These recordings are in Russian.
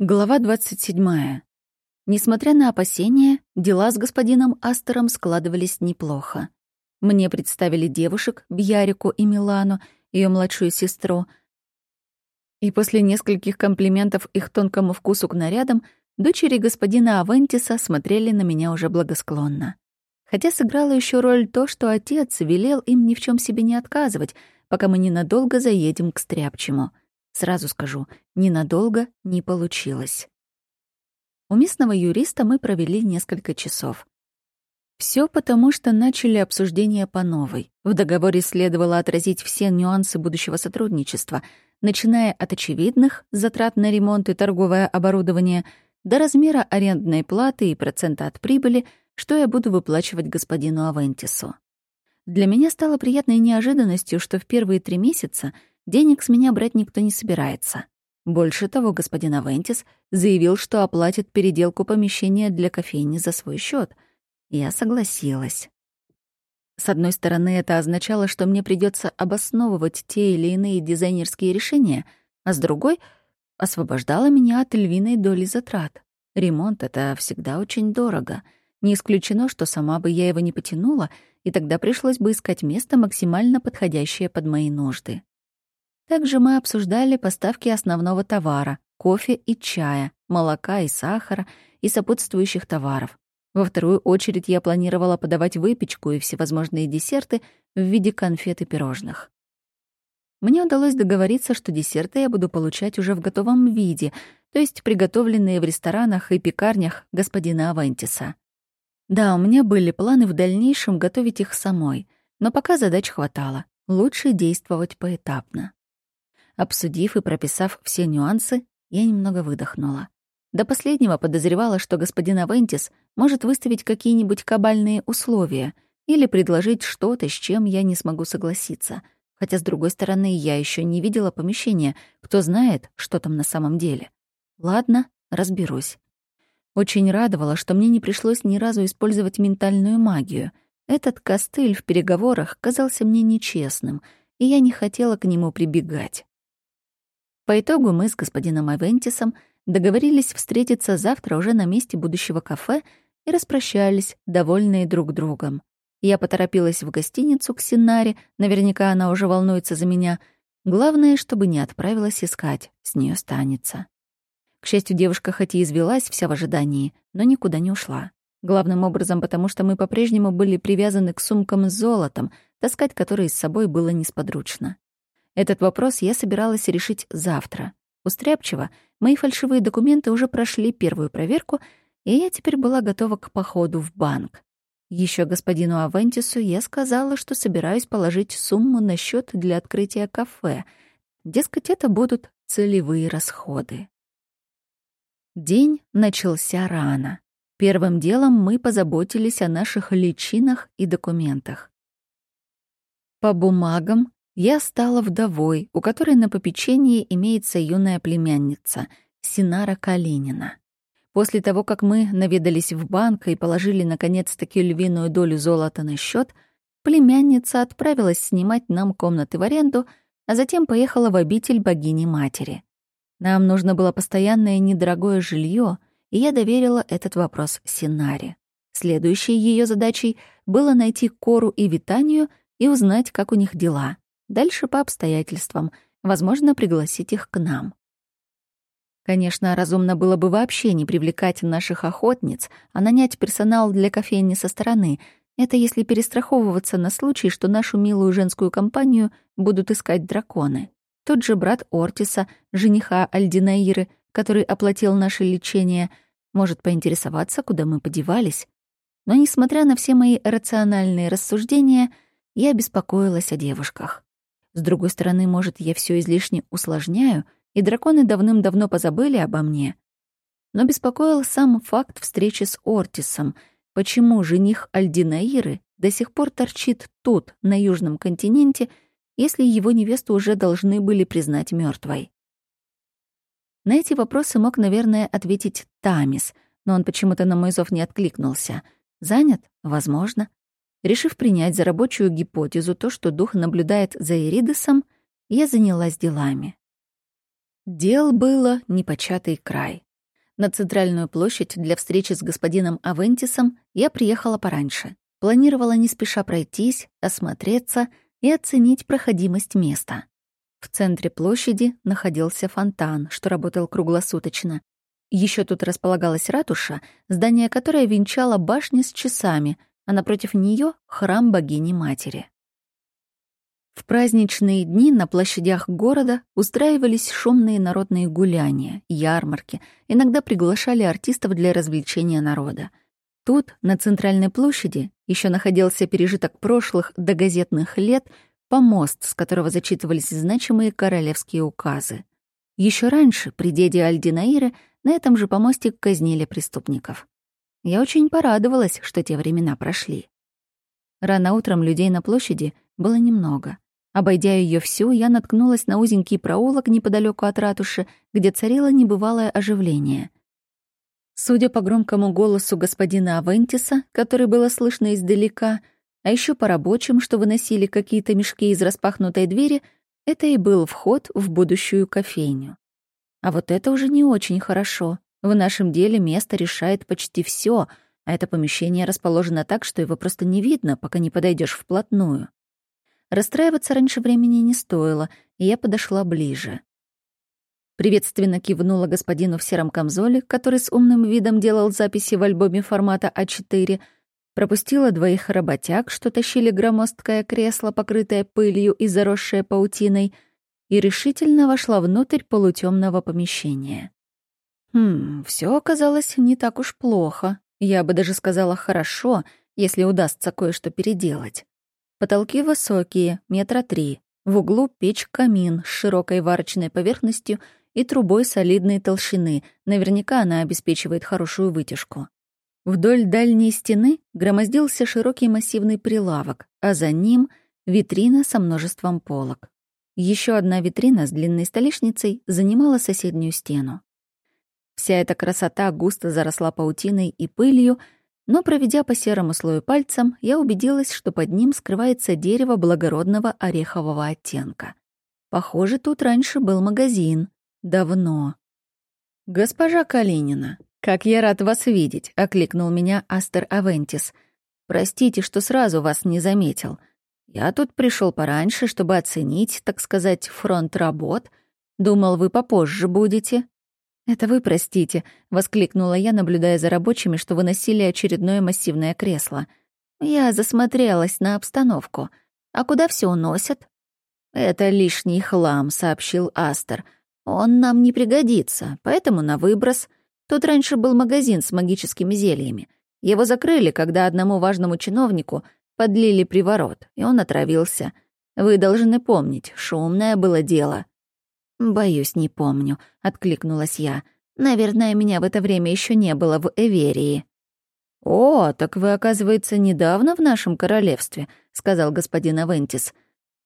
Глава 27. Несмотря на опасения, дела с господином Астером складывались неплохо. Мне представили девушек, Бьярику и Милану, ее младшую сестру. И после нескольких комплиментов их тонкому вкусу к нарядам, дочери господина Авентиса смотрели на меня уже благосклонно. Хотя сыграла еще роль то, что отец велел им ни в чем себе не отказывать, пока мы ненадолго заедем к Стряпчему — Сразу скажу, ненадолго не получилось. У местного юриста мы провели несколько часов. Все потому, что начали обсуждение по новой. В договоре следовало отразить все нюансы будущего сотрудничества, начиная от очевидных затрат на ремонт и торговое оборудование до размера арендной платы и процента от прибыли, что я буду выплачивать господину Авентису. Для меня стало приятной неожиданностью, что в первые три месяца — Денег с меня брать никто не собирается. Больше того, господин Авентис заявил, что оплатит переделку помещения для кофейни за свой счет. Я согласилась. С одной стороны, это означало, что мне придется обосновывать те или иные дизайнерские решения, а с другой — освобождала меня от львиной доли затрат. Ремонт — это всегда очень дорого. Не исключено, что сама бы я его не потянула, и тогда пришлось бы искать место, максимально подходящее под мои нужды. Также мы обсуждали поставки основного товара — кофе и чая, молока и сахара и сопутствующих товаров. Во вторую очередь я планировала подавать выпечку и всевозможные десерты в виде конфет и пирожных. Мне удалось договориться, что десерты я буду получать уже в готовом виде, то есть приготовленные в ресторанах и пекарнях господина Авентиса. Да, у меня были планы в дальнейшем готовить их самой, но пока задач хватало. Лучше действовать поэтапно. Обсудив и прописав все нюансы, я немного выдохнула. До последнего подозревала, что господин Авентис может выставить какие-нибудь кабальные условия или предложить что-то, с чем я не смогу согласиться. Хотя, с другой стороны, я еще не видела помещения, кто знает, что там на самом деле. Ладно, разберусь. Очень радовало, что мне не пришлось ни разу использовать ментальную магию. Этот костыль в переговорах казался мне нечестным, и я не хотела к нему прибегать. По итогу мы с господином Авентисом договорились встретиться завтра уже на месте будущего кафе и распрощались, довольные друг другом. Я поторопилась в гостиницу к Синаре, наверняка она уже волнуется за меня. Главное, чтобы не отправилась искать, с нее станется. К счастью, девушка хоть и извелась вся в ожидании, но никуда не ушла. Главным образом потому, что мы по-прежнему были привязаны к сумкам с золотом, таскать которые с собой было несподручно. Этот вопрос я собиралась решить завтра. У Стряпчева мои фальшивые документы уже прошли первую проверку, и я теперь была готова к походу в банк. Еще господину Авентису я сказала, что собираюсь положить сумму на счет для открытия кафе. Дескать, это будут целевые расходы. День начался рано. Первым делом мы позаботились о наших личинах и документах. По бумагам я стала вдовой, у которой на попечении имеется юная племянница, Синара Калинина. После того, как мы наведались в банк и положили наконец-таки львиную долю золота на счет, племянница отправилась снимать нам комнаты в аренду, а затем поехала в обитель богини-матери. Нам нужно было постоянное недорогое жилье, и я доверила этот вопрос Синаре. Следующей ее задачей было найти Кору и Витанию и узнать, как у них дела. Дальше по обстоятельствам. Возможно, пригласить их к нам. Конечно, разумно было бы вообще не привлекать наших охотниц, а нанять персонал для кофейни со стороны. Это если перестраховываться на случай, что нашу милую женскую компанию будут искать драконы. Тот же брат Ортиса, жениха Альдинаиры, который оплатил наше лечение, может поинтересоваться, куда мы подевались. Но, несмотря на все мои рациональные рассуждения, я беспокоилась о девушках. С другой стороны, может, я все излишне усложняю, и драконы давным-давно позабыли обо мне. Но беспокоил сам факт встречи с Ортисом. Почему жених Альдинаиры до сих пор торчит тут, на Южном континенте, если его невесту уже должны были признать мертвой? На эти вопросы мог, наверное, ответить Тамис, но он почему-то на мой зов не откликнулся. Занят? Возможно. Решив принять за рабочую гипотезу то, что дух наблюдает за Иридесом, я занялась делами. Дел было непочатый край. На центральную площадь для встречи с господином Авентисом я приехала пораньше. Планировала не спеша пройтись, осмотреться и оценить проходимость места. В центре площади находился фонтан, что работал круглосуточно. Еще тут располагалась ратуша, здание которой венчало башни с часами, а напротив нее храм богини-матери. В праздничные дни на площадях города устраивались шумные народные гуляния, ярмарки, иногда приглашали артистов для развлечения народа. Тут, на центральной площади, еще находился пережиток прошлых до газетных лет помост, с которого зачитывались значимые королевские указы. Еще раньше, при деде Альдинаире, на этом же помосте казнили преступников. Я очень порадовалась, что те времена прошли. Рано утром людей на площади было немного. Обойдя ее всю, я наткнулась на узенький проулок неподалеку от ратуши, где царило небывалое оживление. Судя по громкому голосу господина Авентиса, который было слышно издалека, а еще по рабочим, что выносили какие-то мешки из распахнутой двери, это и был вход в будущую кофейню. А вот это уже не очень хорошо. В нашем деле место решает почти все, а это помещение расположено так, что его просто не видно, пока не подойдешь вплотную. Расстраиваться раньше времени не стоило, и я подошла ближе. Приветственно кивнула господину в сером камзоле, который с умным видом делал записи в альбоме формата А4, пропустила двоих работяг, что тащили громоздкое кресло, покрытое пылью и заросшее паутиной, и решительно вошла внутрь полутемного помещения. Хм, все оказалось не так уж плохо. Я бы даже сказала хорошо, если удастся кое-что переделать. Потолки высокие, метра три. В углу печь-камин с широкой варочной поверхностью и трубой солидной толщины. Наверняка она обеспечивает хорошую вытяжку. Вдоль дальней стены громоздился широкий массивный прилавок, а за ним — витрина со множеством полок. Еще одна витрина с длинной столешницей занимала соседнюю стену. Вся эта красота густо заросла паутиной и пылью — но, проведя по серому слою пальцем, я убедилась, что под ним скрывается дерево благородного орехового оттенка. Похоже, тут раньше был магазин. Давно. «Госпожа Калинина, как я рад вас видеть», — окликнул меня Астер Авентис. «Простите, что сразу вас не заметил. Я тут пришел пораньше, чтобы оценить, так сказать, фронт работ. Думал, вы попозже будете». «Это вы простите», — воскликнула я, наблюдая за рабочими, что выносили очередное массивное кресло. Я засмотрелась на обстановку. «А куда все уносят?» «Это лишний хлам», — сообщил Астер. «Он нам не пригодится, поэтому на выброс. Тут раньше был магазин с магическими зельями. Его закрыли, когда одному важному чиновнику подлили приворот, и он отравился. Вы должны помнить, шумное было дело». «Боюсь, не помню», — откликнулась я. «Наверное, меня в это время еще не было в Эверии». «О, так вы, оказывается, недавно в нашем королевстве», — сказал господин Авентис.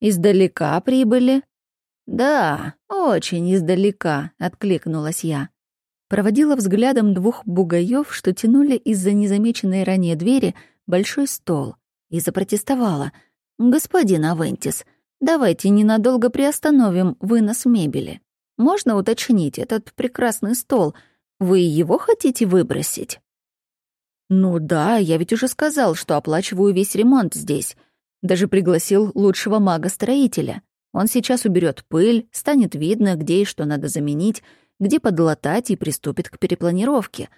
«Издалека прибыли?» «Да, очень издалека», — откликнулась я. Проводила взглядом двух бугаев, что тянули из-за незамеченной ранее двери большой стол, и запротестовала. «Господин Авентис, Давайте ненадолго приостановим вынос мебели. Можно уточнить этот прекрасный стол? Вы его хотите выбросить? Ну да, я ведь уже сказал, что оплачиваю весь ремонт здесь. Даже пригласил лучшего мага-строителя. Он сейчас уберет пыль, станет видно, где и что надо заменить, где подлатать и приступит к перепланировке.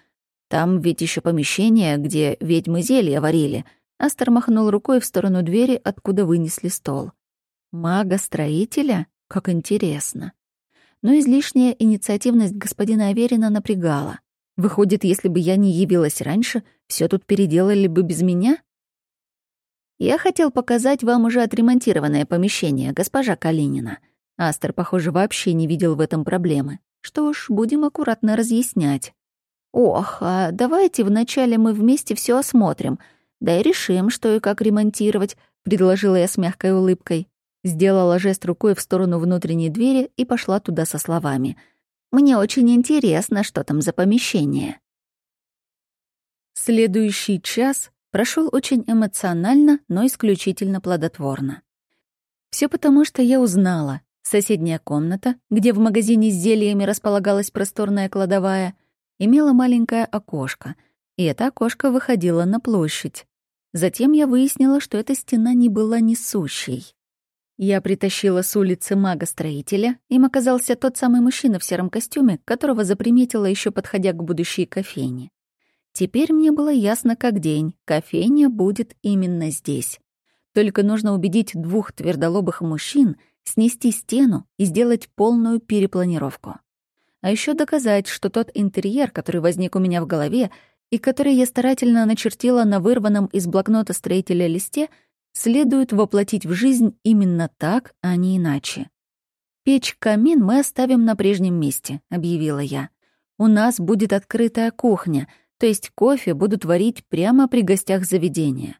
Там ведь еще помещение, где ведьмы зелья варили. Астер махнул рукой в сторону двери, откуда вынесли стол. Мага-строителя? Как интересно. Но излишняя инициативность господина Аверина напрягала. Выходит, если бы я не явилась раньше, все тут переделали бы без меня? Я хотел показать вам уже отремонтированное помещение, госпожа Калинина. Астер, похоже, вообще не видел в этом проблемы. Что ж, будем аккуратно разъяснять. Ох, а давайте вначале мы вместе все осмотрим, да и решим, что и как ремонтировать, предложила я с мягкой улыбкой. Сделала жест рукой в сторону внутренней двери и пошла туда со словами. «Мне очень интересно, что там за помещение». Следующий час прошел очень эмоционально, но исключительно плодотворно. Все потому, что я узнала. Соседняя комната, где в магазине с зельями располагалась просторная кладовая, имела маленькое окошко, и это окошко выходило на площадь. Затем я выяснила, что эта стена не была несущей. Я притащила с улицы мага-строителя, им оказался тот самый мужчина в сером костюме, которого заприметила еще подходя к будущей кофейне. Теперь мне было ясно как день, кофейня будет именно здесь. Только нужно убедить двух твердолобых мужчин снести стену и сделать полную перепланировку. А еще доказать, что тот интерьер, который возник у меня в голове и который я старательно начертила на вырванном из блокнота строителя листе — следует воплотить в жизнь именно так, а не иначе. «Печь-камин мы оставим на прежнем месте», — объявила я. «У нас будет открытая кухня, то есть кофе будут варить прямо при гостях заведения.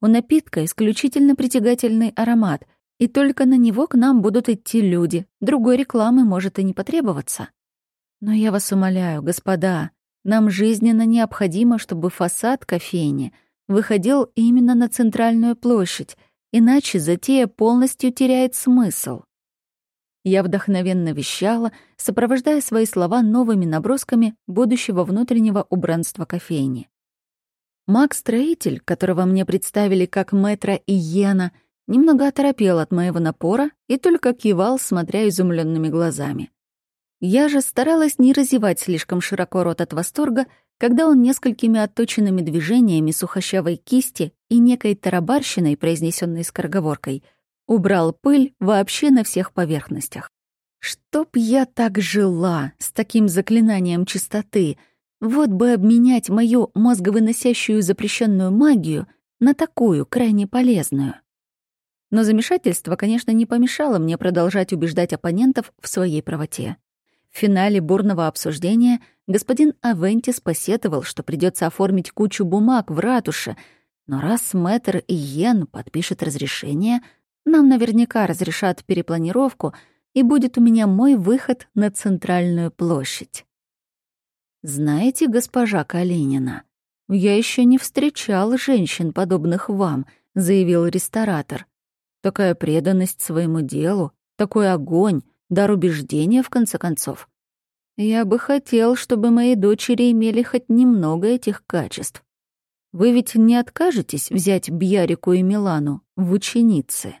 У напитка исключительно притягательный аромат, и только на него к нам будут идти люди, другой рекламы может и не потребоваться. Но я вас умоляю, господа, нам жизненно необходимо, чтобы фасад кофейни — выходил именно на центральную площадь, иначе затея полностью теряет смысл. Я вдохновенно вещала, сопровождая свои слова новыми набросками будущего внутреннего убранства кофейни. Маг-строитель, которого мне представили как мэтра Иена, немного оторопел от моего напора и только кивал, смотря изумленными глазами. Я же старалась не разевать слишком широко рот от восторга когда он несколькими отточенными движениями сухощавой кисти и некой тарабарщиной, произнесенной скороговоркой, убрал пыль вообще на всех поверхностях. Чтоб я так жила, с таким заклинанием чистоты, вот бы обменять мою мозговыносящую запрещенную магию на такую, крайне полезную. Но замешательство, конечно, не помешало мне продолжать убеждать оппонентов в своей правоте. В финале бурного обсуждения господин Авентис посетовал, что придется оформить кучу бумаг в ратуше, но раз мэтр Иен подпишет разрешение, нам наверняка разрешат перепланировку, и будет у меня мой выход на центральную площадь. Знаете, госпожа Калинина, я еще не встречал женщин, подобных вам, заявил ресторатор. Такая преданность своему делу, такой огонь, дар убеждения, в конце концов. Я бы хотел, чтобы мои дочери имели хоть немного этих качеств. Вы ведь не откажетесь взять Бьярику и Милану в ученицы?»